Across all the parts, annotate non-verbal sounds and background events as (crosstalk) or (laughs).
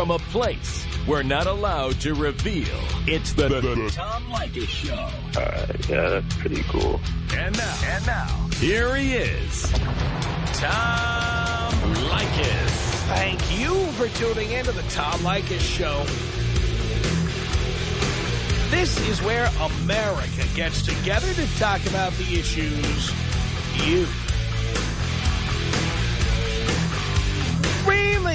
from a place we're not allowed to reveal. It's the, the, the Tom Leykis Show. All right, yeah, that's pretty cool. And now, and now, here he is, Tom Leykis. Thank you for tuning in to the Tom Leykis Show. This is where America gets together to talk about the issues you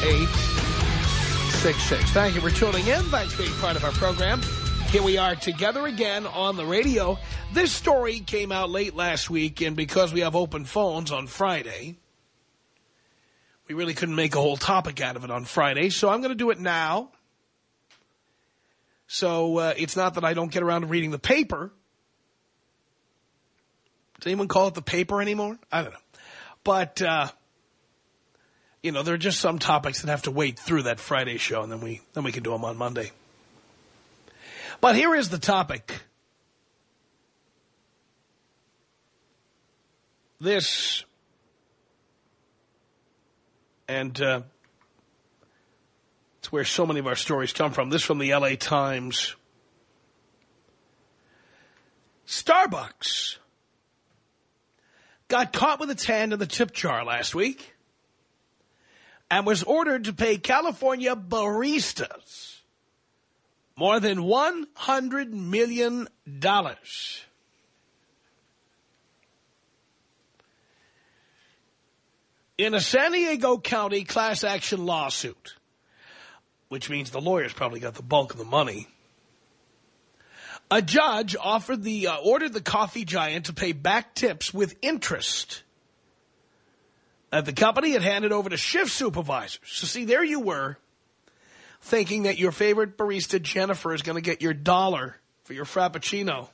1-800-5800-866. Thank you for tuning in. Thanks for being part of our program. Here we are together again on the radio. This story came out late last week, and because we have open phones on Friday, we really couldn't make a whole topic out of it on Friday, so I'm going to do it now. So uh, it's not that I don't get around to reading the paper. Does anyone call it the paper anymore? I don't know. But, uh, you know, there are just some topics that have to wait through that Friday show, and then we, then we can do them on Monday. But here is the topic. This, and uh, it's where so many of our stories come from. This from the L.A. Times. Starbucks got caught with its hand in the tip jar last week and was ordered to pay California baristas more than $100 million. In a San Diego County class action lawsuit, which means the lawyers probably got the bulk of the money, a judge offered the uh, ordered the coffee giant to pay back tips with interest that the company had handed over to shift supervisors. So see, there you were, thinking that your favorite barista, Jennifer, is going to get your dollar for your Frappuccino.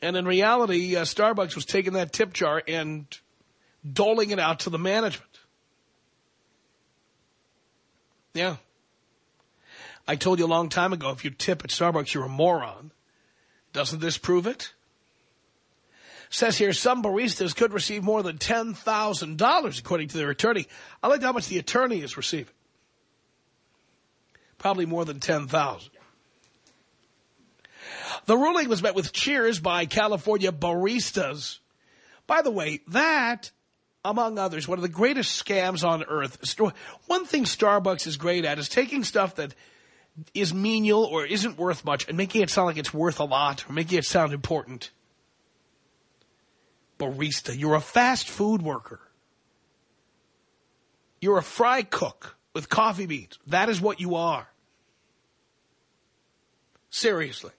And in reality, uh, Starbucks was taking that tip jar and doling it out to the management. Yeah. I told you a long time ago, if you tip at Starbucks, you're a moron. Doesn't this prove it? Says here, some baristas could receive more than $10,000, according to their attorney. I like how much the attorney is receiving. Probably more than 10000 The ruling was met with cheers by California baristas. By the way, that, among others, one of the greatest scams on earth. One thing Starbucks is great at is taking stuff that is menial or isn't worth much and making it sound like it's worth a lot or making it sound important. Barista, you're a fast food worker. You're a fry cook with coffee beans. That is what you are. Seriously.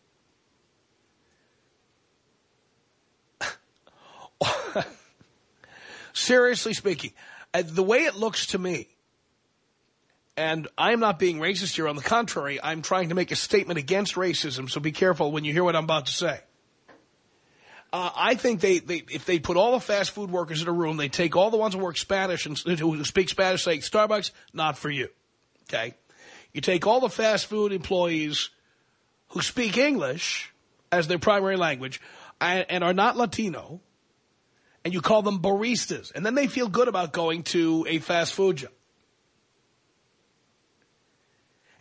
(laughs) Seriously speaking, uh, the way it looks to me, and I'm not being racist here. On the contrary, I'm trying to make a statement against racism, so be careful when you hear what I'm about to say. Uh, I think they, they, if they put all the fast food workers in a room, they take all the ones who work Spanish and who speak Spanish, say, Starbucks, not for you. Okay? You take all the fast food employees who speak English as their primary language and, and are not Latino, and you call them baristas, and then they feel good about going to a fast food job.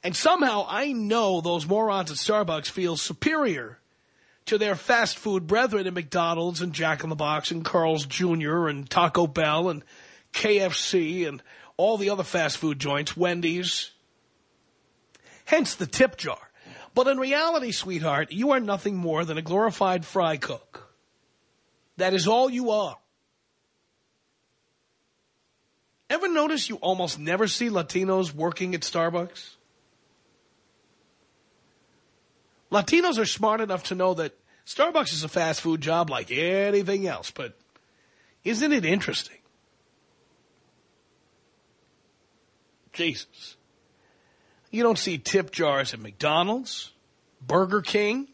And somehow I know those morons at Starbucks feel superior to their fast food brethren at McDonald's and Jack in the Box and Carl's Jr. and Taco Bell and KFC and all the other fast food joints, Wendy's. Hence the tip jar. But in reality, sweetheart, you are nothing more than a glorified fry cook. That is all you are. Ever notice you almost never see Latinos working at Starbucks? Latinos are smart enough to know that Starbucks is a fast food job like anything else, but isn't it interesting? Jesus. You don't see tip jars at McDonald's, Burger King,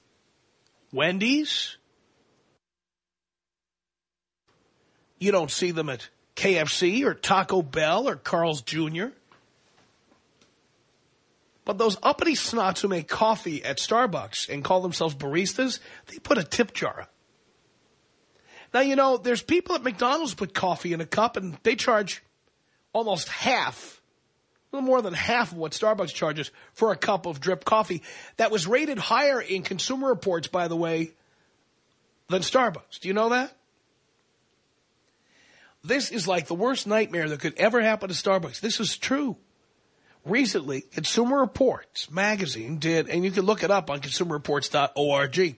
Wendy's. You don't see them at KFC or Taco Bell or Carl's Jr. But those uppity snots who make coffee at Starbucks and call themselves baristas, they put a tip jar up. Now, you know, there's people at McDonald's put coffee in a cup and they charge almost half, a little more than half of what Starbucks charges for a cup of drip coffee. That was rated higher in Consumer Reports, by the way, than Starbucks. Do you know that? This is like the worst nightmare that could ever happen to Starbucks. This is true. Recently, Consumer Reports magazine did, and you can look it up on consumerreports.org.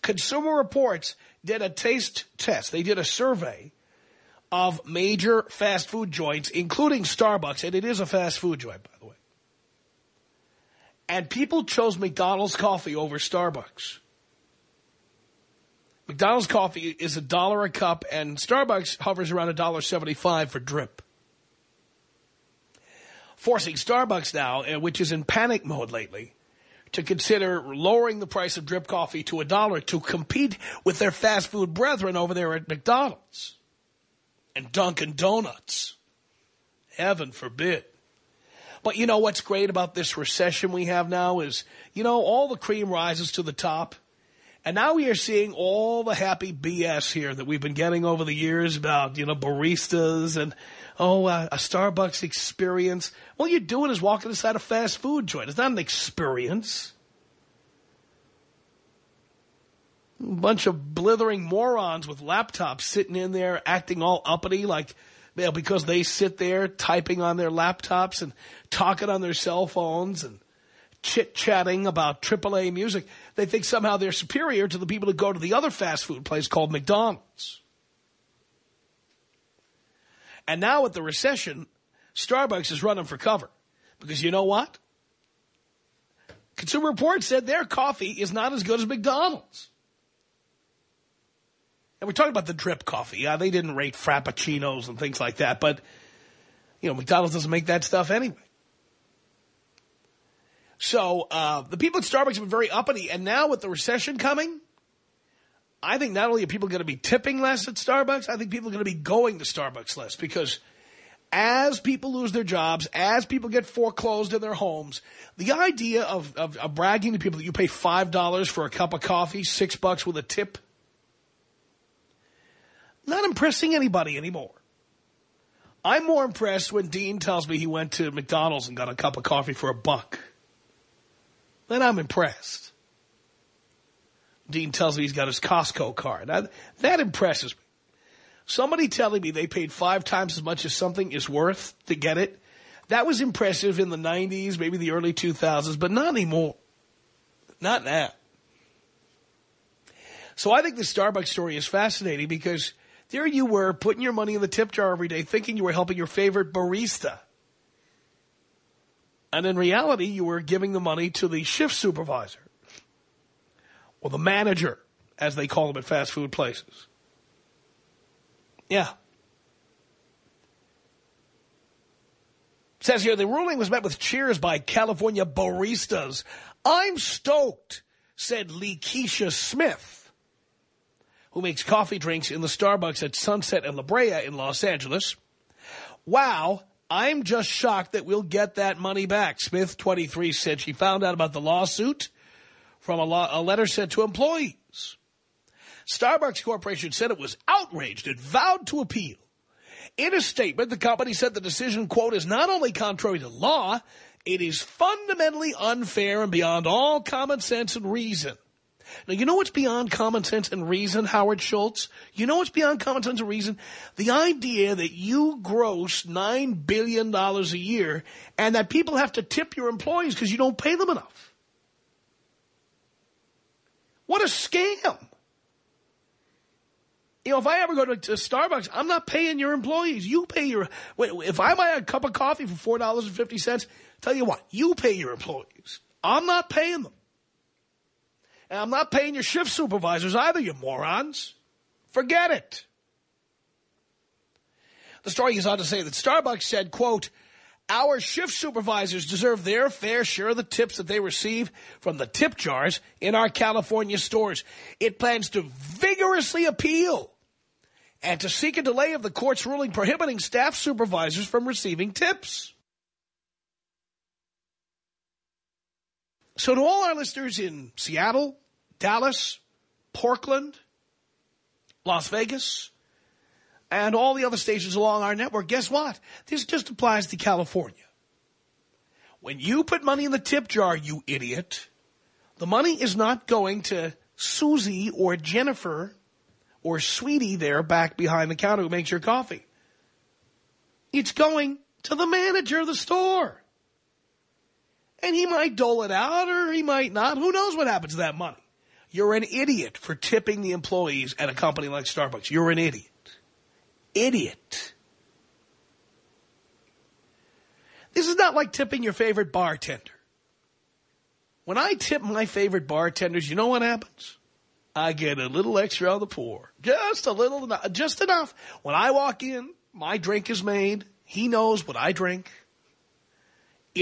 Consumer Reports did a taste test. They did a survey of major fast food joints, including Starbucks, and it is a fast food joint, by the way. And people chose McDonald's coffee over Starbucks. McDonald's coffee is a dollar a cup, and Starbucks hovers around a dollar seventy-five for drip. Forcing Starbucks now, uh, which is in panic mode lately, to consider lowering the price of drip coffee to a dollar to compete with their fast food brethren over there at McDonald's and Dunkin' Donuts. Heaven forbid. But you know what's great about this recession we have now is, you know, all the cream rises to the top. And now we are seeing all the happy BS here that we've been getting over the years about, you know, baristas and, oh, uh, a Starbucks experience. All you're doing is walking inside a fast food joint. It's not an experience. A bunch of blithering morons with laptops sitting in there acting all uppity like, you know, because they sit there typing on their laptops and talking on their cell phones and chit-chatting about AAA music, they think somehow they're superior to the people who go to the other fast food place called McDonald's. And now with the recession, Starbucks is running for cover. Because you know what? Consumer Reports said their coffee is not as good as McDonald's. And we're talking about the drip coffee. Yeah, they didn't rate Frappuccinos and things like that. But, you know, McDonald's doesn't make that stuff anyway. So uh, the people at Starbucks have been very uppity. And now with the recession coming, I think not only are people going to be tipping less at Starbucks, I think people are going to be going to Starbucks less because as people lose their jobs, as people get foreclosed in their homes, the idea of, of, of bragging to people that you pay $5 for a cup of coffee, six bucks with a tip, not impressing anybody anymore. I'm more impressed when Dean tells me he went to McDonald's and got a cup of coffee for a buck then I'm impressed. Dean tells me he's got his Costco card. That impresses me. Somebody telling me they paid five times as much as something is worth to get it, that was impressive in the 90s, maybe the early 2000s, but not anymore. Not now. So I think the Starbucks story is fascinating because there you were putting your money in the tip jar every day thinking you were helping your favorite barista. And in reality, you were giving the money to the shift supervisor or the manager, as they call them at fast food places. Yeah. says here, the ruling was met with cheers by California baristas. I'm stoked, said Keisha Smith, who makes coffee drinks in the Starbucks at Sunset and La Brea in Los Angeles. Wow, I'm just shocked that we'll get that money back. Smith, 23, said she found out about the lawsuit from a, a letter sent to employees. Starbucks Corporation said it was outraged and vowed to appeal. In a statement, the company said the decision, quote, is not only contrary to law, it is fundamentally unfair and beyond all common sense and reason. Now, you know what's beyond common sense and reason, Howard Schultz? You know what's beyond common sense and reason? The idea that you gross $9 billion a year and that people have to tip your employees because you don't pay them enough. What a scam. You know, if I ever go to, to, Starbucks, I'm not paying your employees. You pay your... If I buy a cup of coffee for $4.50, tell you what, you pay your employees. I'm not paying them. And I'm not paying your shift supervisors either, you morons. Forget it. The story goes on to say that Starbucks said, quote, Our shift supervisors deserve their fair share of the tips that they receive from the tip jars in our California stores. It plans to vigorously appeal and to seek a delay of the court's ruling prohibiting staff supervisors from receiving tips. So to all our listeners in Seattle, Dallas, Portland, Las Vegas, and all the other stations along our network, guess what? This just applies to California. When you put money in the tip jar, you idiot, the money is not going to Susie or Jennifer or Sweetie there back behind the counter who makes your coffee. It's going to the manager of the store. And he might dole it out or he might not. Who knows what happens to that money? You're an idiot for tipping the employees at a company like Starbucks. You're an idiot idiot. This is not like tipping your favorite bartender. When I tip my favorite bartenders, you know what happens? I get a little extra on the pour. Just a little, just enough. When I walk in, my drink is made. He knows what I drink.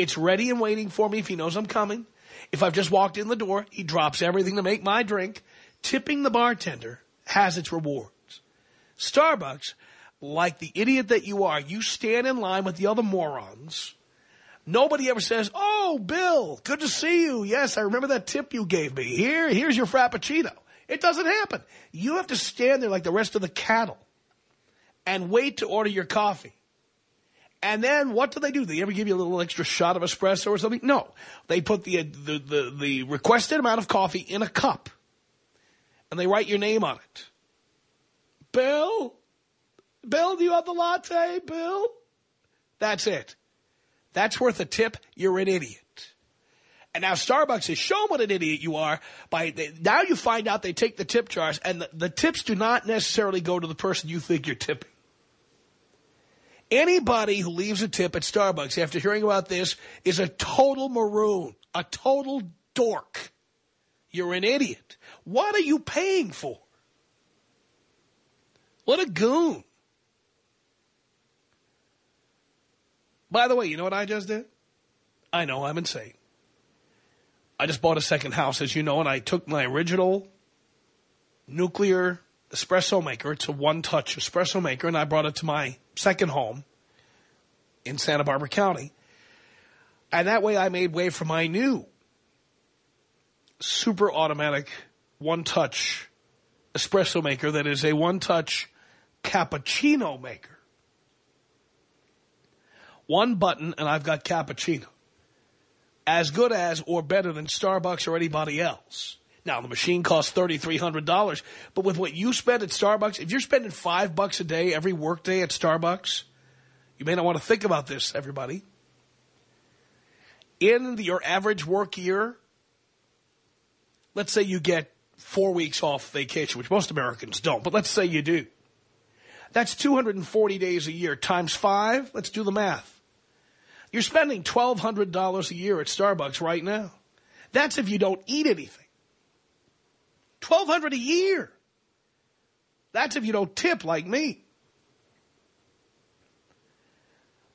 It's ready and waiting for me if he knows I'm coming. If I've just walked in the door, he drops everything to make my drink. Tipping the bartender has its rewards. Starbucks like the idiot that you are, you stand in line with the other morons. Nobody ever says, oh, Bill, good to see you. Yes, I remember that tip you gave me. Here, here's your Frappuccino. It doesn't happen. You have to stand there like the rest of the cattle and wait to order your coffee. And then what do they do? They ever give you a little extra shot of espresso or something? No. They put the, uh, the, the, the requested amount of coffee in a cup and they write your name on it. Bill, Bill, do you have the latte, Bill? That's it. That's worth a tip. You're an idiot. And now Starbucks has shown what an idiot you are by now you find out they take the tip jars and the, the tips do not necessarily go to the person you think you're tipping. Anybody who leaves a tip at Starbucks after hearing about this is a total maroon, a total dork. You're an idiot. What are you paying for? What a goon. By the way, you know what I just did? I know I'm insane. I just bought a second house, as you know, and I took my original nuclear espresso maker. It's a one-touch espresso maker, and I brought it to my second home in Santa Barbara County. And that way I made way for my new super automatic one-touch espresso maker that is a one-touch cappuccino maker. One button and I've got cappuccino. As good as or better than Starbucks or anybody else. Now, the machine costs $3,300, but with what you spend at Starbucks, if you're spending five bucks a day every workday at Starbucks, you may not want to think about this, everybody. In the, your average work year, let's say you get four weeks off vacation, which most Americans don't, but let's say you do. That's 240 days a year times five. Let's do the math. You're spending $1,200 a year at Starbucks right now. That's if you don't eat anything. 1,200 a year. That's if you don't tip like me.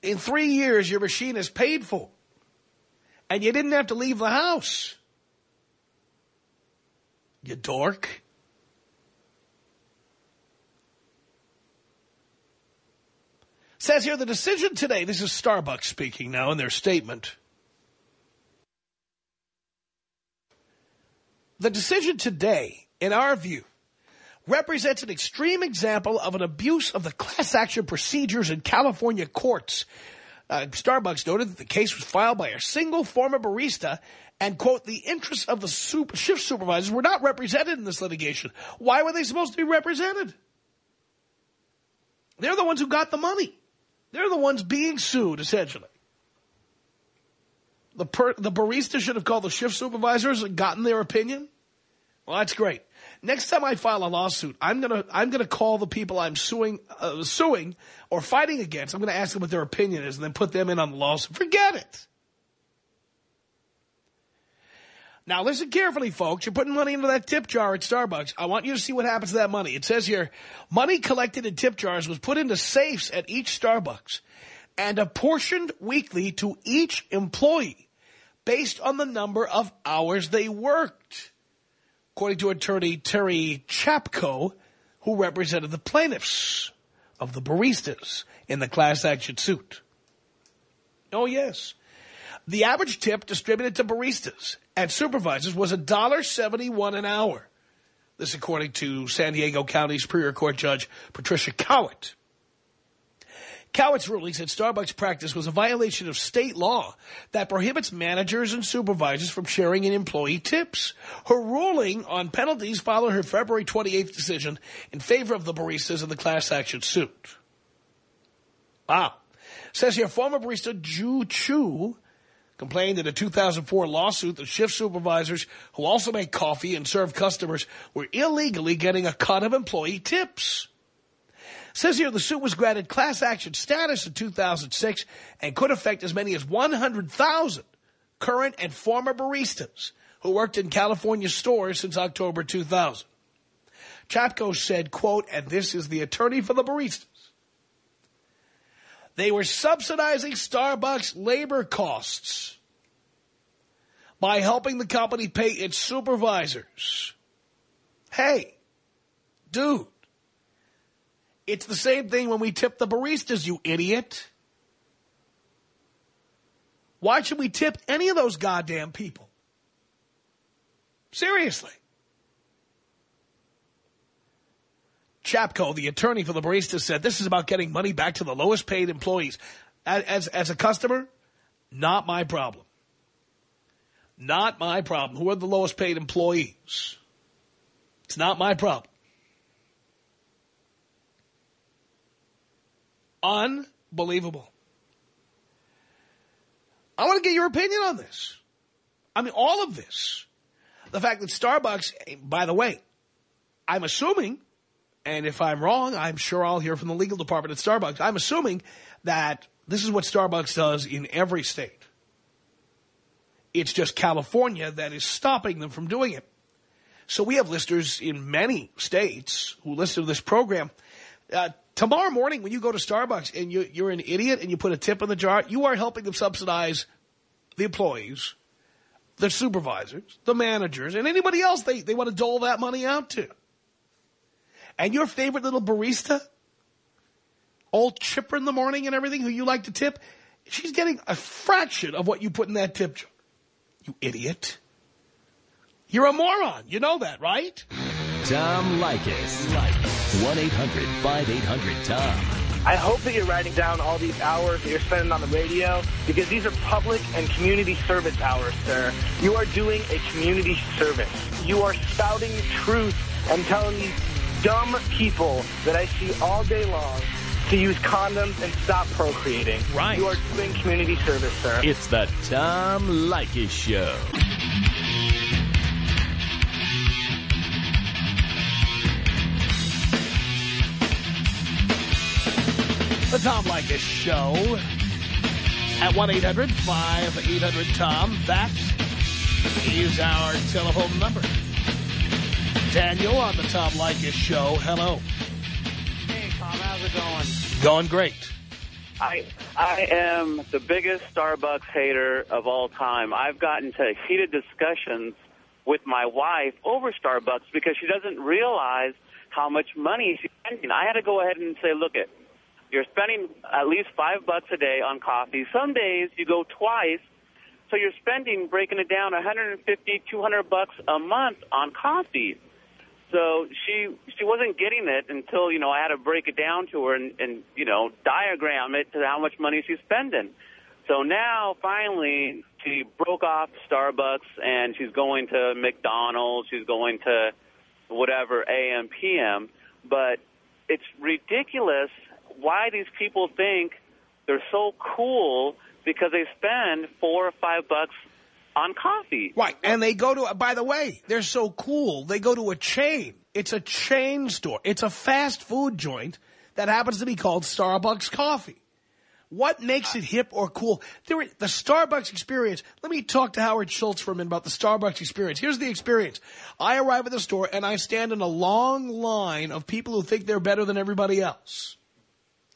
In three years, your machine is paid for. And you didn't have to leave the house. You dork. Says here the decision today, this is Starbucks speaking now in their statement. The decision today, in our view, represents an extreme example of an abuse of the class action procedures in California courts. Uh, Starbucks noted that the case was filed by a single former barista and, quote, the interests of the super, shift supervisors were not represented in this litigation. Why were they supposed to be represented? They're the ones who got the money. They're the ones being sued, essentially. The, per, the barista should have called the shift supervisors and gotten their opinion. Well, that's great. Next time I file a lawsuit, I'm gonna I'm gonna call the people I'm suing uh, suing or fighting against. I'm gonna ask them what their opinion is, and then put them in on the lawsuit. Forget it. Now listen carefully, folks. You're putting money into that tip jar at Starbucks. I want you to see what happens to that money. It says here, money collected in tip jars was put into safes at each Starbucks. And apportioned weekly to each employee based on the number of hours they worked, according to attorney Terry Chapko, who represented the plaintiffs of the baristas in the class action suit. Oh, yes. The average tip distributed to baristas and supervisors was $1.71 an hour. This according to San Diego County Superior Court Judge Patricia Cowett. Cowett's ruling said Starbucks' practice was a violation of state law that prohibits managers and supervisors from sharing in employee tips. Her ruling on penalties followed her February 28th decision in favor of the baristas in the class action suit. Wow. Says here, former barista Jou Chau complained in a 2004 lawsuit that shift supervisors who also make coffee and serve customers were illegally getting a cut of employee tips. Says here the suit was granted class action status in 2006 and could affect as many as 100,000 current and former baristas who worked in California stores since October 2000. Chapko said, quote, and this is the attorney for the baristas. They were subsidizing Starbucks labor costs by helping the company pay its supervisors. Hey, dude, it's the same thing when we tip the baristas, you idiot. Why should we tip any of those goddamn people? Seriously. Chapko, the attorney for the baristas, said this is about getting money back to the lowest paid employees. As, as a customer, not my problem. Not my problem. Who are the lowest paid employees? It's not my problem. Unbelievable. I want to get your opinion on this. I mean, all of this. The fact that Starbucks, by the way, I'm assuming, and if I'm wrong, I'm sure I'll hear from the legal department at Starbucks. I'm assuming that this is what Starbucks does in every state. It's just California that is stopping them from doing it. So we have listeners in many states who listen to this program. Uh, tomorrow morning when you go to Starbucks and you, you're an idiot and you put a tip in the jar, you are helping them subsidize the employees, the supervisors, the managers, and anybody else they, they want to dole that money out to. And your favorite little barista, all chipper in the morning and everything, who you like to tip, she's getting a fraction of what you put in that tip jar. You idiot. You're a moron. You know that, right? Tom Leykis. 1-800-5800-TOM. I hope that you're writing down all these hours that you're spending on the radio because these are public and community service hours, sir. You are doing a community service. You are spouting truth and telling these dumb people that I see all day long to use condoms and stop procreating. Right. You are doing community service, sir. It's the Tom Leykis Show. The Tom Leykis Show at 1-800-5800-TOM. That is our telephone number. Daniel on the Tom Leykis Show. Hello. Hey, Tom, how's it going? Going great. I I am the biggest Starbucks hater of all time. I've gotten to heated discussions with my wife over Starbucks because she doesn't realize how much money she's spending. I had to go ahead and say, look it, you're spending at least five bucks a day on coffee. Some days you go twice, so you're spending, breaking it down, 150, 200 bucks a month on coffee. So she she wasn't getting it until you know I had to break it down to her and, and you know diagram it to how much money she's spending. So now finally she broke off Starbucks and she's going to McDonald's. She's going to whatever AM PM. But it's ridiculous why these people think they're so cool because they spend four or five bucks on coffee. Right, and they go to, by the way, they're so cool, they go to a chain. It's a chain store. It's a fast food joint that happens to be called Starbucks Coffee. What makes it hip or cool? There, the Starbucks experience. Let me talk to Howard Schultz for a minute about the Starbucks experience. Here's the experience. I arrive at the store and I stand in a long line of people who think they're better than everybody else.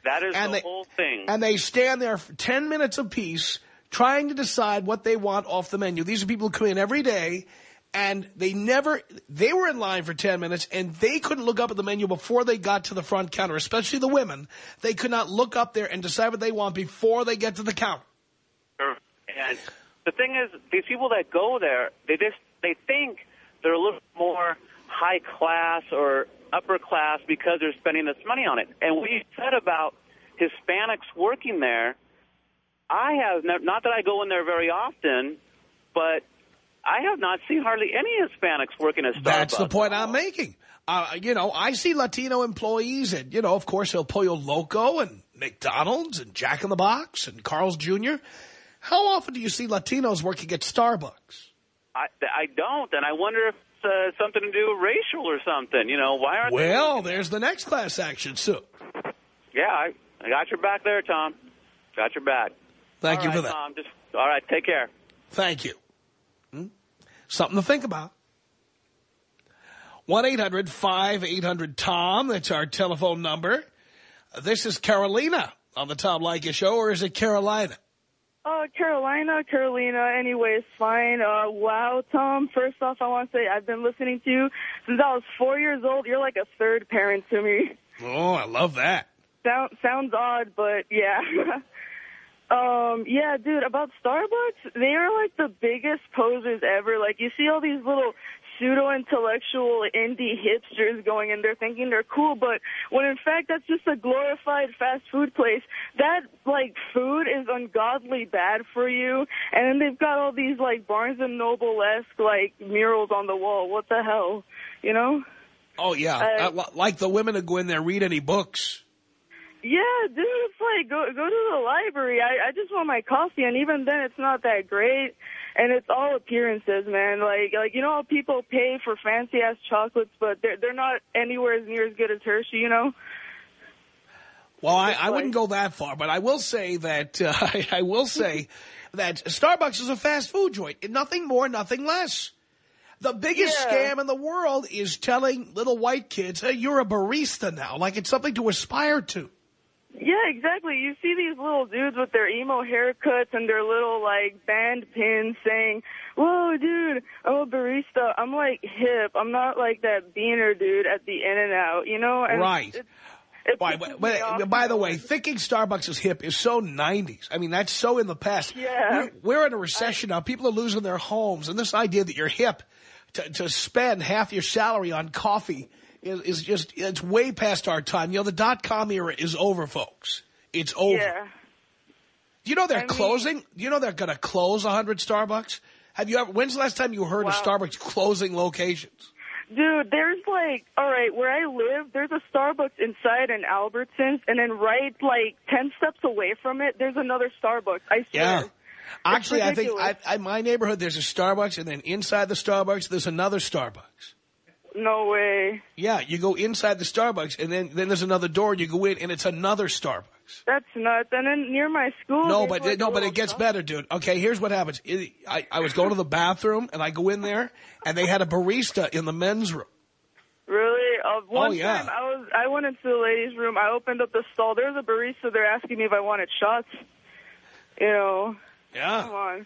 That is and the they, whole thing. And they stand there for 10 minutes apiece trying to decide what they want off the menu. These are people who come in every day and they never, they were in line for 10 minutes and they couldn't look up at the menu before they got to the front counter, especially the women. They could not look up there and decide what they want before they get to the counter. And the thing is, these people that go there, they just they think they're a little more high class or upper class because they're spending this money on it. And what you said about Hispanics working there, I have ne- not that I go in there very often, but I have not seen hardly any Hispanics working at Starbucks. That's the point. I'm making. Uh, you know, I see Latino employees and, you know, of course, El Pollo Loco and McDonald's and Jack in the Box and Carl's Jr. How often do you see Latinos working at Starbucks? I, I don't, and I wonder if uh, something to do with racial or something. You know, why aren't they Well, there's the next class action suit. Yeah, I, I got your back there, Tom. Got your back. Thank All you right, for that. Tom, just all right. Take care. Thank you. Hmm? Something to think about. 1-800-5800-TOM. That's our telephone number. This is Carolina on the Tom Leykis Show, or is it Carolina? Uh, Carolina, Carolina, anyway, it's fine. Uh, wow, Tom, first off, I want to say I've been listening to you since I was four years old. You're like a third parent to me. Oh, I love that. Sound, sounds odd, but yeah. (laughs) um, yeah, dude, about Starbucks, they are like the biggest posers ever. Like, you see all these little pseudo-intellectual indie hipsters going in there thinking they're cool, but when in fact that's just a glorified fast food place, that, like, food is ungodly bad for you, and then they've got all these, like, Barnes & Noble-esque, like, murals on the wall. What the hell? You know? Oh, yeah. Uh, Uh, like the women who go in there, read any books. Yeah, dude, it's like go go to the library. I I just want my coffee, and even then, it's not that great. And it's all appearances, man. Like like you know how people pay for fancy ass chocolates, but they're they're not anywhere as near as good as Hershey. You know? Well, I, I wouldn't go that far, but I will say that (laughs) uh, I, I will say that Starbucks is a fast food joint. Nothing more, nothing less. The biggest Yeah. scam in the world is telling little white kids, hey, you're a barista now, like it's something to aspire to. Yeah, exactly. You see these little dudes with their emo haircuts and their little like band pins saying, "Whoa, dude, I'm a barista." I'm like hip. I'm not like that beaner dude at the In and Out. You know? And Right. By, by, by the way, thinking Starbucks is hip is so 90s. I mean, that's so in the past. Yeah. We're, we're in a recession now. People are losing their homes. And this idea that you're hip to, to spend half your salary on coffee is, is just, it's way past our time. You know, the dot-com era is over, folks. It's over. Yeah. Do you know they're I mean- closing? Do you know they're going to close 100 Starbucks? Have you ever, when's the last time you heard of Starbucks closing locations? Dude, there's like, all right, where I live, there's a Starbucks inside an Albertsons, and then right like 10 steps away from it, there's another Starbucks. I swear. Yeah. Actually, I think. I, I, my neighborhood, there's a Starbucks, and then inside the Starbucks, there's another Starbucks. No way. Yeah, you go inside the Starbucks, and then, then there's another door, and you go in, and it's another Starbucks. That's nuts. And then near my school. No, but like, no, but it gets Starbucks. better, dude. Okay, here's what happens. It, I, I was going to the bathroom, and I go in there, and they had a barista in the men's room. Really? Uh, one Oh, yeah. time I was, I went into the ladies' room. I opened up the stall. There's a barista. They're asking me if I wanted shots. You know, Yeah. come on.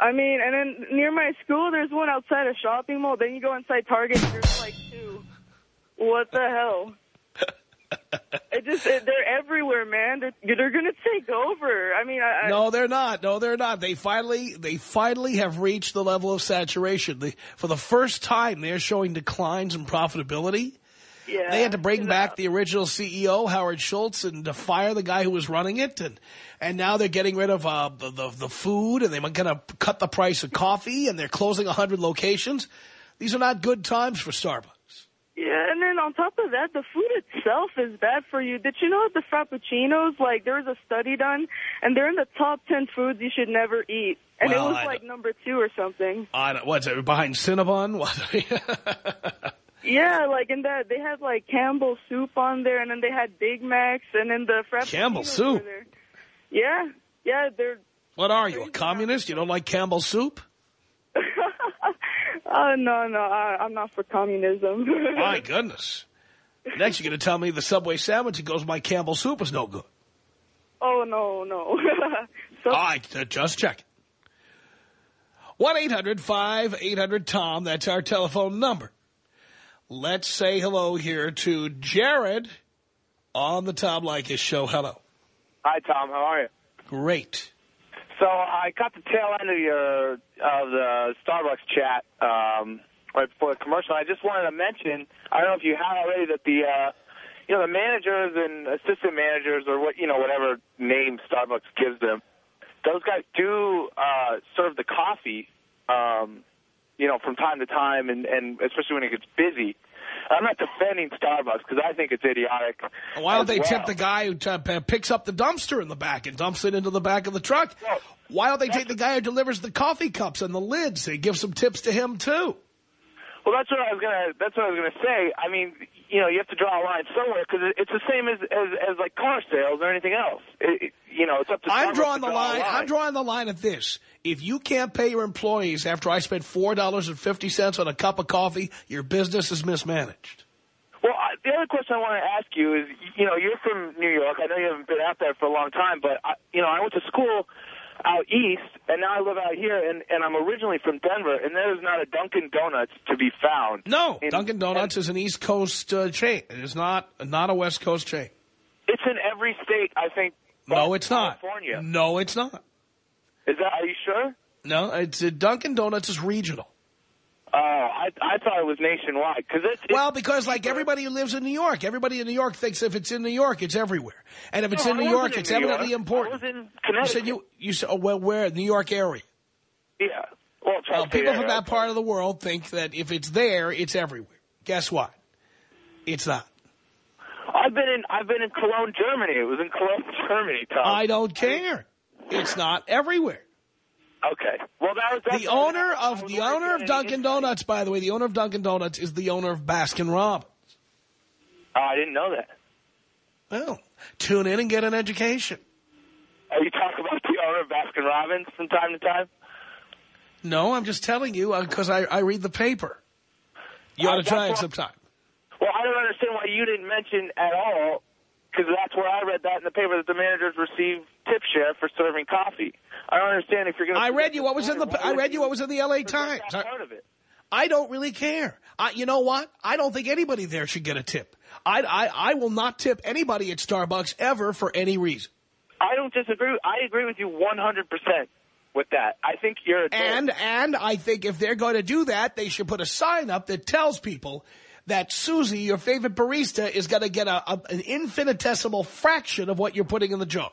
I mean, and then near my school, there's one outside a shopping mall. Then you go inside Target, and there's like two. What the hell? (laughs) it just it, they're everywhere, man. They're they're gonna take over. I mean, I, I- No, they're not. No, they're not. They finally, they finally have reached the level of saturation. They, for the first time, they're showing declines in profitability. Yeah, They had to bring back the original CEO, Howard Schultz, and to fire the guy who was running it. And and now they're getting rid of uh, the, the the food, and they're going to cut the price of coffee, and they're closing 100 locations. These are not good times for Starbucks. Yeah, and then on top of that, the food itself is bad for you. Did you know the Frappuccinos, like, there was a study done, and they're in the top 10 foods you should never eat. And Well, it was, I like, number two or something. I don't, what's it, behind Cinnabon? (laughs) What? Yeah, like, in that, they had, like, Campbell soup on there, and then they had Big Macs, and then the Frappuccinos Campbell soup? there. Yeah, yeah, they're... what are you, a communist? You don't like Campbell soup? (laughs) Oh, no, no, I, I'm not for communism. (laughs) My goodness. Next, you're going to tell me the Subway sandwich that goes by Campbell soup is no good. Oh, no, no. (laughs) so, All right, uh, just check. 1-800-5800-TOM. That's our telephone number. Let's say hello here to Jared on the Tom Leykis show. Hello. Hi, Tom. How are you? Great. So I caught the tail end of your of the Starbucks chat um, right before the commercial. I just wanted to mention, I don't know if you have already, that the uh, you know the managers and assistant managers or what you know whatever name Starbucks gives them, those guys do uh, serve the coffee, um, you know, from time to time, and, and especially when it gets busy. I'm not defending Starbucks because I think it's idiotic. Why don't they well. tip the guy who p- uh, picks up the dumpster in the back and dumps it into the back of the truck? Why don't they take the guy who delivers the coffee cups and the lids? They give some tips to him, too. Well, that's what I was gonna. That's what I was gonna say. I mean, you know, you have to draw a line somewhere because it's the same as, as as like car sales or anything else. It, you know, it's up to. I'm drawing the draw a line. I'm drawing the line at this. If you can't pay your employees after I spent $4.50 on a cup of coffee, your business is mismanaged. Well, I, the other question I want to ask you is, you know, you're from New York. I know you haven't been out there for a long time, but I, you know, I went to school out east, and now I live out here, and, and I'm originally from Denver, and there is not a Dunkin' Donuts to be found. No, in- Dunkin' Donuts is an East Coast uh, chain. It is not not a West Coast chain. It's in every state, I think. No, it's not. California. No, it's not. Is that? Are you sure? No, it's uh, Dunkin' Donuts is regional. Oh, I I thought it was nationwide because it's, it's Well, because like everybody who lives in New York, everybody in New York thinks if it's in New York, it's everywhere, and if it's No, in New York, in it's New York. evidently important. I was in You said you you said oh, well, where New York area? Yeah. Well, Well, people from that part of the world think that if it's there, it's everywhere. Guess what? It's not. I've been in I've been in Cologne, Germany. It was in Cologne, (laughs) Germany, Tom. I don't care. It's not everywhere. Okay. Well, that was The owner of the owner of Dunkin' Donuts, by the way, the owner of Dunkin' Donuts is the owner of Baskin Robbins. Oh, I didn't know that. Well, tune in and get an education. Are you talking about the owner of Baskin Robbins from time to time? No, I'm just telling you because I, I read the paper. You Uh, ought to try it sometime. Well, I don't understand why you didn't mention at all, because that's where I read that in the paper that the managers receive tip share for serving coffee. I don't understand if you're going to. I read you what was in the I read you what was in the L.A. Times. I, part of it. I don't really care. I, you know what? I don't think anybody there should get a tip. I, I I will not tip anybody at Starbucks ever for any reason. I don't disagree. I agree with you 100 percent with that. I think you're a. And and I think if they're going to do that, they should put a sign up that tells people that Susie, your favorite barista, is going to get a, a, an infinitesimal fraction of what you're putting in the jar.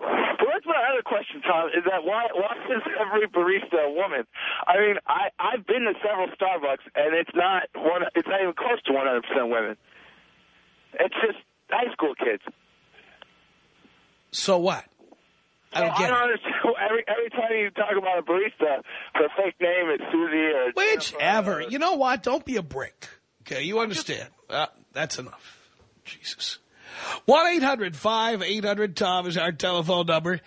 Well, that's my other question, Tom. Is that why why is every barista a woman? I mean, I I've been to several Starbucks, and it's not one. It's not even close to 100 percent women. It's just high school kids. So what? I don't I get don't understand. (laughs) Every every time you talk about a barista, her fake name is Susie or Whichever. You know what? Don't be a brick. Okay, you understand. Uh, that's enough. Jesus. 1-800-5800-TOM is our telephone number.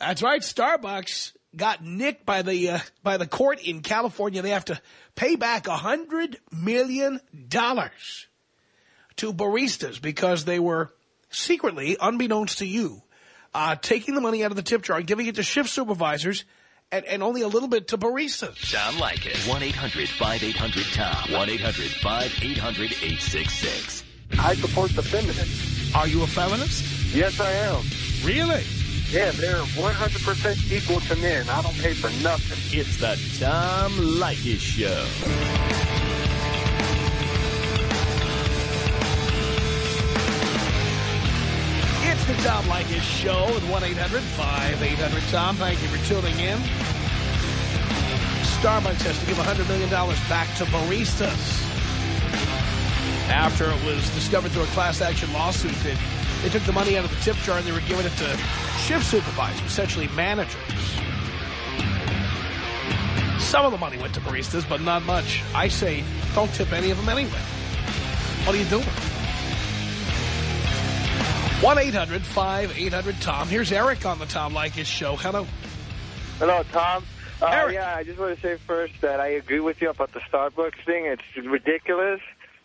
That's right, Starbucks got nicked by the uh, by the court in California. They have to pay back a $100 million to baristas because they were secretly, unbeknownst to you, uh, taking the money out of the tip jar and giving it to shift supervisors and, and only a little bit to baristas. Tom Leykis. 1-800-5800-TOM. 1-800-5800-866. I support the feminists. Are you a feminist? Yes, I am. Really? Yeah, they're 100% equal to men. I don't pay for nothing. It's the Tom Leykis Show. The Tom Leykis Show at 1-800-5800-TOM. Thank you for tuning in. Starbucks has to give $100 million back to baristas. After it was discovered through a class action lawsuit that they took the money out of the tip jar and they were giving it to shift supervisors, essentially managers. Some of the money went to baristas, but not much. I say don't tip any of them anyway. What are you doing? 1-800-5800-TOM. Here's Eric on the Tom Leykis show. Hello. Hello, Tom. Uh, Eric. yeah, I just want to say first that I agree with you about the Starbucks thing. It's ridiculous.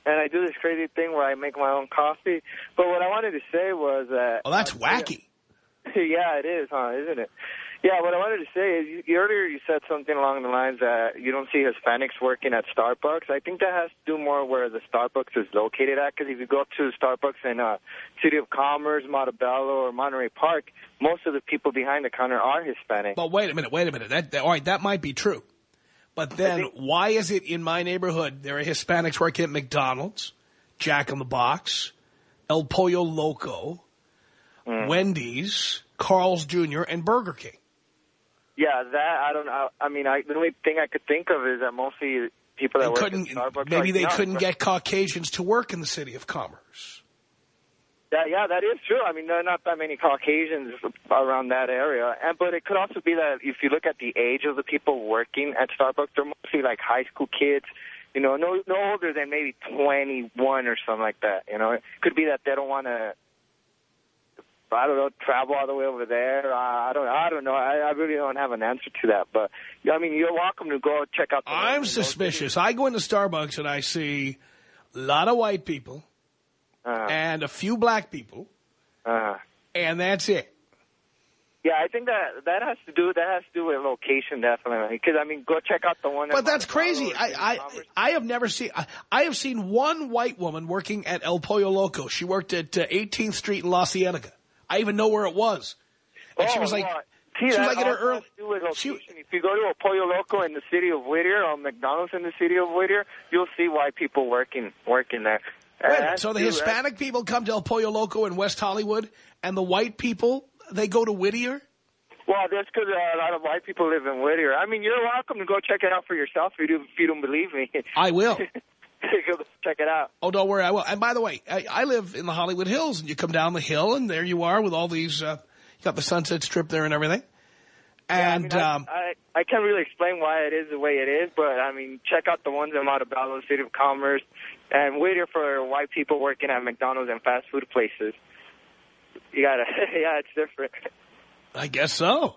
And I do this crazy thing where I make my own coffee. But what I wanted to say was that... Oh, that's wacky. (laughs) yeah, it is, huh? Isn't it? Yeah, what I wanted to say is, you, earlier you said something along the lines that you don't see Hispanics working at Starbucks. I think that has to do more where the Starbucks is located at, because if you go up to Starbucks in uh, City of Commerce, Montebello, or Monterey Park, most of the people behind the counter are Hispanic. But wait a minute, wait a minute. That, that, all right, that might be true. But then think- why is it in my neighborhood there are Hispanics working at McDonald's, Jack in the Box, El Pollo Loco, Hmm. Wendy's, Carl's Jr., and Burger King? Yeah, that, I don't know. I mean, I, the only thing I could think of is that mostly people that They work couldn't, at Starbucks maybe they young, couldn't get Caucasians to work in the city of commerce. That, yeah, that is true. I mean, there are not that many Caucasians around that area, and but it could also be that if you look at the age of the people working at Starbucks, they're mostly like high school kids. You know, no no older than maybe 21 or something like that. You know, it could be that they don't want to. I don't know, travel all the way over there. I don't, I don't know. I, I really don't have an answer to that. But I mean, you're welcome to go check out. The I'm ones in those suspicious. I go into Starbucks and I see a lot of white people. Uh, and a few black people, uh, and that's it. yeah, I think that that has to do that has to do with location definitely. Because I mean, go check out the one. But that's crazy. I, I, I have never seen, I, I have seen one white woman working at El Pollo Loco. She worked at uh, 18th Street in La Cienega. I even know where it was. And she Oh, was like, see, she was like in her early, she- if you go to a Pollo Loco in the city of Whittier or McDonald's in the city of Whittier, you'll see white people working working there. And so the. Hispanic people come to El Pollo Loco in West Hollywood, and the white people, they go to Whittier? Well, that's because uh, a lot of white people live in Whittier. I mean, you're welcome to go check it out for yourself if you, do, if you don't believe me. I will. (laughs) (laughs) Go check it out. Oh, don't worry, I will. And by the way, I, I live in the Hollywood Hills, and you come down the hill, and there you are with all these, uh, you got the Sunset Strip there and everything. And, I, mean, I- um, I, I can't really explain why it is the way it is, but I mean, check out the ones in Montebello, City of Commerce, and Whittier for white people working at McDonald's and fast food places. You gotta, (laughs) yeah, it's different. I guess so.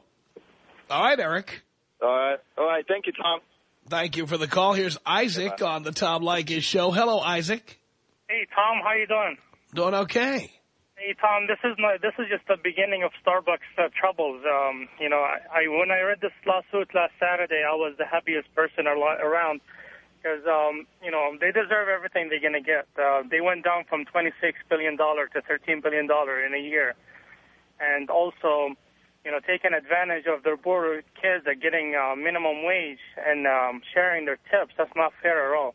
All right, Eric. All right, all right. Thank you, Tom. Thank you for the call. Here's Isaac on the Tom Leykis show. Hello, Isaac. Hey Tom, how you doing? Doing okay. Hey Tom, this is my this is just the beginning of Starbucks uh, troubles. Um, you know, I, I when I read this lawsuit last Saturday, I was the happiest person around because um, you know they deserve everything they're gonna get. Uh, they went down from 26 billion dollar to 13 billion dollar in a year, and also. You know, taking advantage of their poor kids that getting uh, minimum wage and um, sharing their tips. That's not fair at all.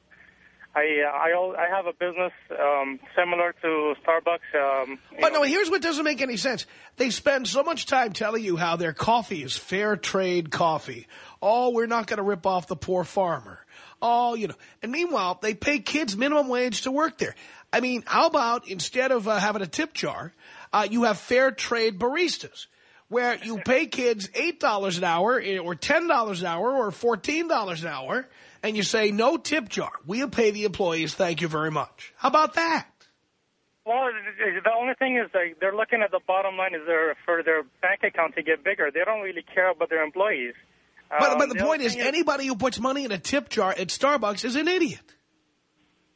I uh, I I have a business um, similar to Starbucks. Um, But know, no, here's what doesn't make any sense. They spend so much time telling you how their coffee is fair trade coffee. Oh, we're not going to rip off the poor farmer. Oh, you know. And meanwhile, they pay kids minimum wage to work there. I mean, how about instead of uh, having a tip jar, uh, you have fair trade baristas where you pay kids $8 an hour eh, or $10 an hour or $14 an hour and you say no tip jar. We'll pay the employees. Thank you very much. How about that? well, the only thing is that they're looking at the bottom line is their for their bank account to get bigger. They don't really care about their employees. But, Um, but the other point is, thing anybody who puts money in a tip jar at Starbucks is an idiot.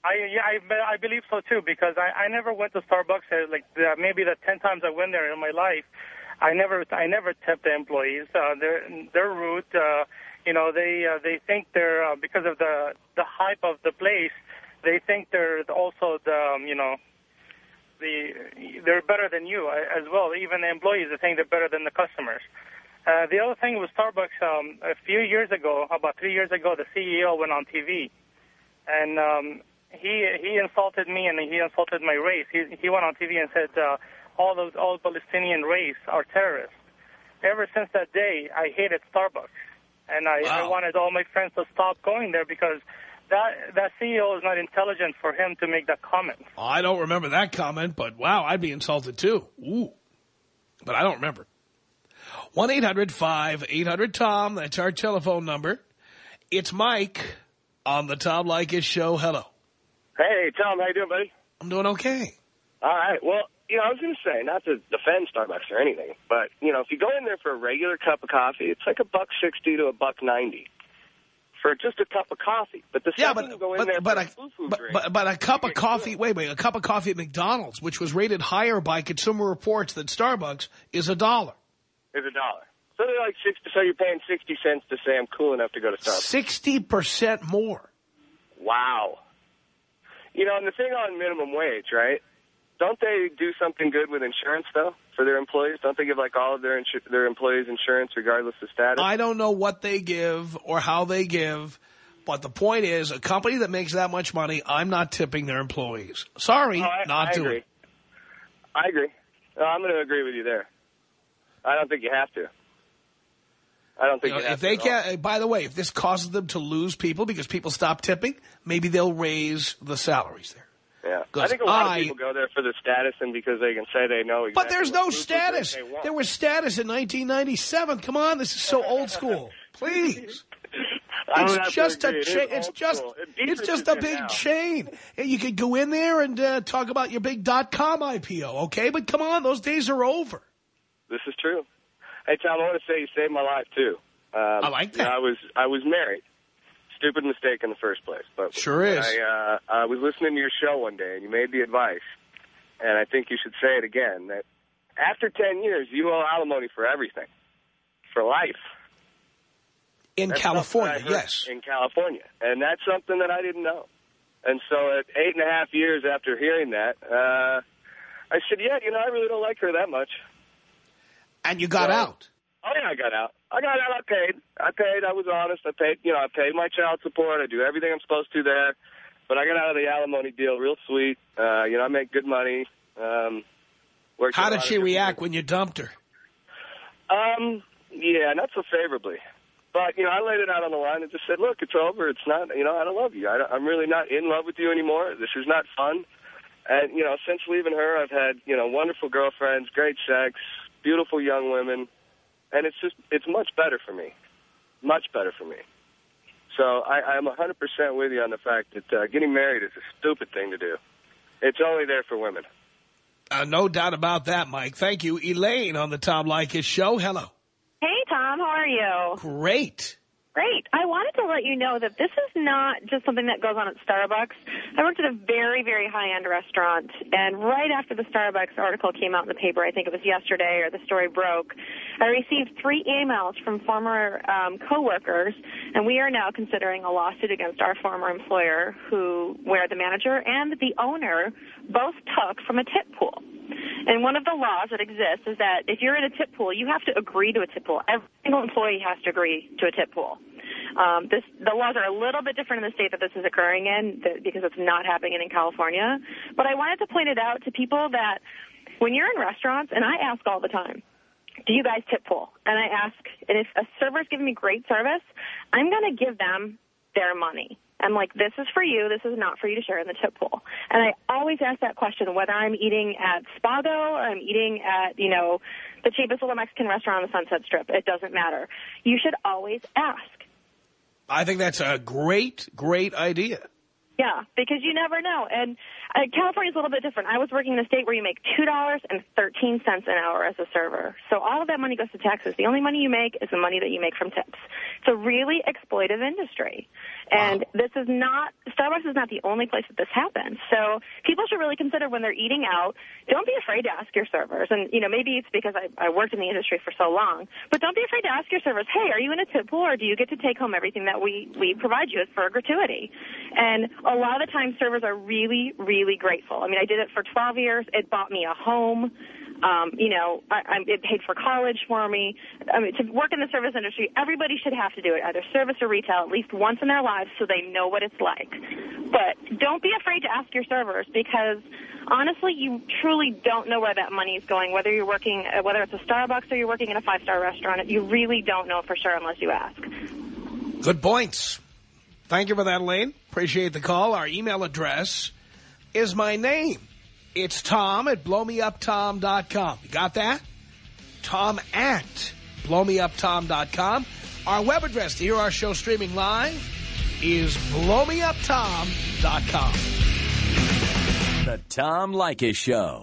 I yeah, I, I believe so too because I, I never went to Starbucks uh, like the, maybe the ten times I went there in my life. I never I never tipped the employees. Uh, they're they're rude. Uh, you know they uh, they think they're uh, because of the the hype of the place. They think they're also the um, you know the they're better than you uh, as well. Even the employees they think they're better than the customers. Uh, the other thing with Starbucks, um, a few years ago, about three years ago, the CEO went on TV, and um, he he insulted me and he insulted my race. He he went on TV and said uh, all those all Palestinian race are terrorists. Ever since that day, I hated Starbucks, and I, I wanted all my friends to stop going there because that that CEO is not intelligent for him to make that comment. I don't remember that comment, but wow, I'd be insulted too. Ooh. But I don't remember. 1-800-5800-TOM. That's our telephone number. It's Mike on the Tom Leykis show. Hello. Hey, Tom, how you doing, buddy? I'm doing okay. All right. Well, you know, I was going to say, not to defend Starbucks or anything, but, you know, if you go in there for a regular cup of coffee, it's like a buck sixty to a buck ninety. for just a cup of coffee. But the Yeah, but you go in but there but for a, a foo-foo but, drink, but but a cup of coffee. killed. Wait, wait, a cup of coffee at McDonald's, which was rated higher by Consumer Reports than Starbucks, is a dollar. is a dollar. So they're like six. So you're paying sixty cents to say I'm cool enough to go to Starbucks. Sixty percent more. Wow. You know, and the thing on minimum wage, right? Don't they do something good with insurance though for their employees? Don't they give like all of their their employees insurance regardless of status? I don't know what they give or how they give, but the point is, a company that makes that much money, I'm not tipping their employees. Sorry, Oh, I, not I doing it. I agree. No, I'm going to agree with you there. I don't think you have to. I don't think You know, if they to at all. can't, by the way, if this causes them to lose people because people stop tipping, maybe they'll raise the salaries there. Yeah. I think a lot I- of people go there for the status and because they can say they know exactly But there's no status. There was status in 1997. Come on, this is so old school. (laughs) Please. It's just a agree. It is chain. It's just school. It's just a big now. chain. And you could go in there and uh, talk about your big dot com IPO, okay? But come on, those days are over. This is true. Hey Tom, I want to say you saved my life too. Um, I like you know, that. I was I was married. Stupid mistake in the first place, but Sure is. I, uh, I was listening to your show one day, and you made the advice, and I think you should say it again. That after ten years, you owe alimony for everything, for life. In That's California, something I heard yes. In California. And that's something that I didn't know. And so at eight and a half years after hearing that, uh, I said, yeah, you know, I really don't like her that much. And you got So- out. Oh, yeah, I got out. I got out. I paid. I paid. I was honest. I paid, you know, I paid my child support. I do everything I'm supposed to there. But I got out of the alimony deal real sweet. Uh, you know, I make good money. Um, How did she react when you dumped her? um, yeah, not so favorably. But, you know, I laid it out on the line and just said, look, it's over. It's not, you know, I don't love you. I don't, I'm really not in love with you anymore. This is not fun. And, you know, since leaving her, I've had, you know, wonderful girlfriends, great sex, beautiful young women. And it's just, it's much better for me. Much better for me. So I, I'm 100% with you on the fact that uh, getting married is a stupid thing to do. It's only there for women. Uh, no doubt about that, Mike. Thank you. Elaine on the Tom Leykis show. Hello. Hey, Tom. How are you? Great. Great. I wanted to let you know that this is not just something that goes on at Starbucks. I worked at a very, very high-end restaurant, and right after the Starbucks article came out in the paper, I think it was yesterday or the story broke, I received three emails from former um, coworkers, and we are now considering a lawsuit against our former employer, who where the manager and the owner both took from a tip pool. And one of the laws that exists is that if you're in a tip pool, you have to agree to a tip pool. Every single employee has to agree to a tip pool. Um, this, the laws are a little bit different in the state that this is occurring in th- because it's not happening in California. But I wanted to point it out to people that when you're in restaurants, and I ask all the time, do you guys tip pool? And I ask, and if a server's giving me great service, I'm going to give them their money. I'm like, this is for you. This is not for you to share in the tip pool. And I always ask that question, whether I'm eating at Spago or I'm eating at, you know, the cheapest little Mexican restaurant on the Sunset Strip. It doesn't matter. You should always ask. I think that's a great, great idea. Yeah, because you never know. And uh, California's a little bit different. I was working in a state where you make $2.13 an hour as a server. So all of that money goes to taxes. The only money you make is the money that you make from tips. It's a really exploitive industry. And this is not, Starbucks is not the only place that this happens. So people should really consider when they're eating out, don't be afraid to ask your servers. And, you know, maybe it's because I, I worked in the industry for so long, but don't be afraid to ask your servers, hey, are you in a tip pool or do you get to take home everything that we, we provide you as for a gratuity? And a lot of the time servers are really, really grateful. I mean, I did it for 12 years. It bought me a home. Um, you know, I, I, it paid for college for me. I mean, to work in the service industry, everybody should have to do it, either service or retail, at least once in their lives so they know what it's like. But don't be afraid to ask your servers because honestly, you truly don't know where that money is going, whether you're working, uh, whether it's a Starbucks or you're working in a five-star restaurant. You really don't know for sure unless you ask. Good points. Thank you for that, Elaine. Appreciate the call. Our email address is my name. It's Tom at blowmeuptom.com. You got that? Tom at blowmeuptom.com. Our web address to hear our show streaming live is blowmeuptom.com. The Tom Leykis Show.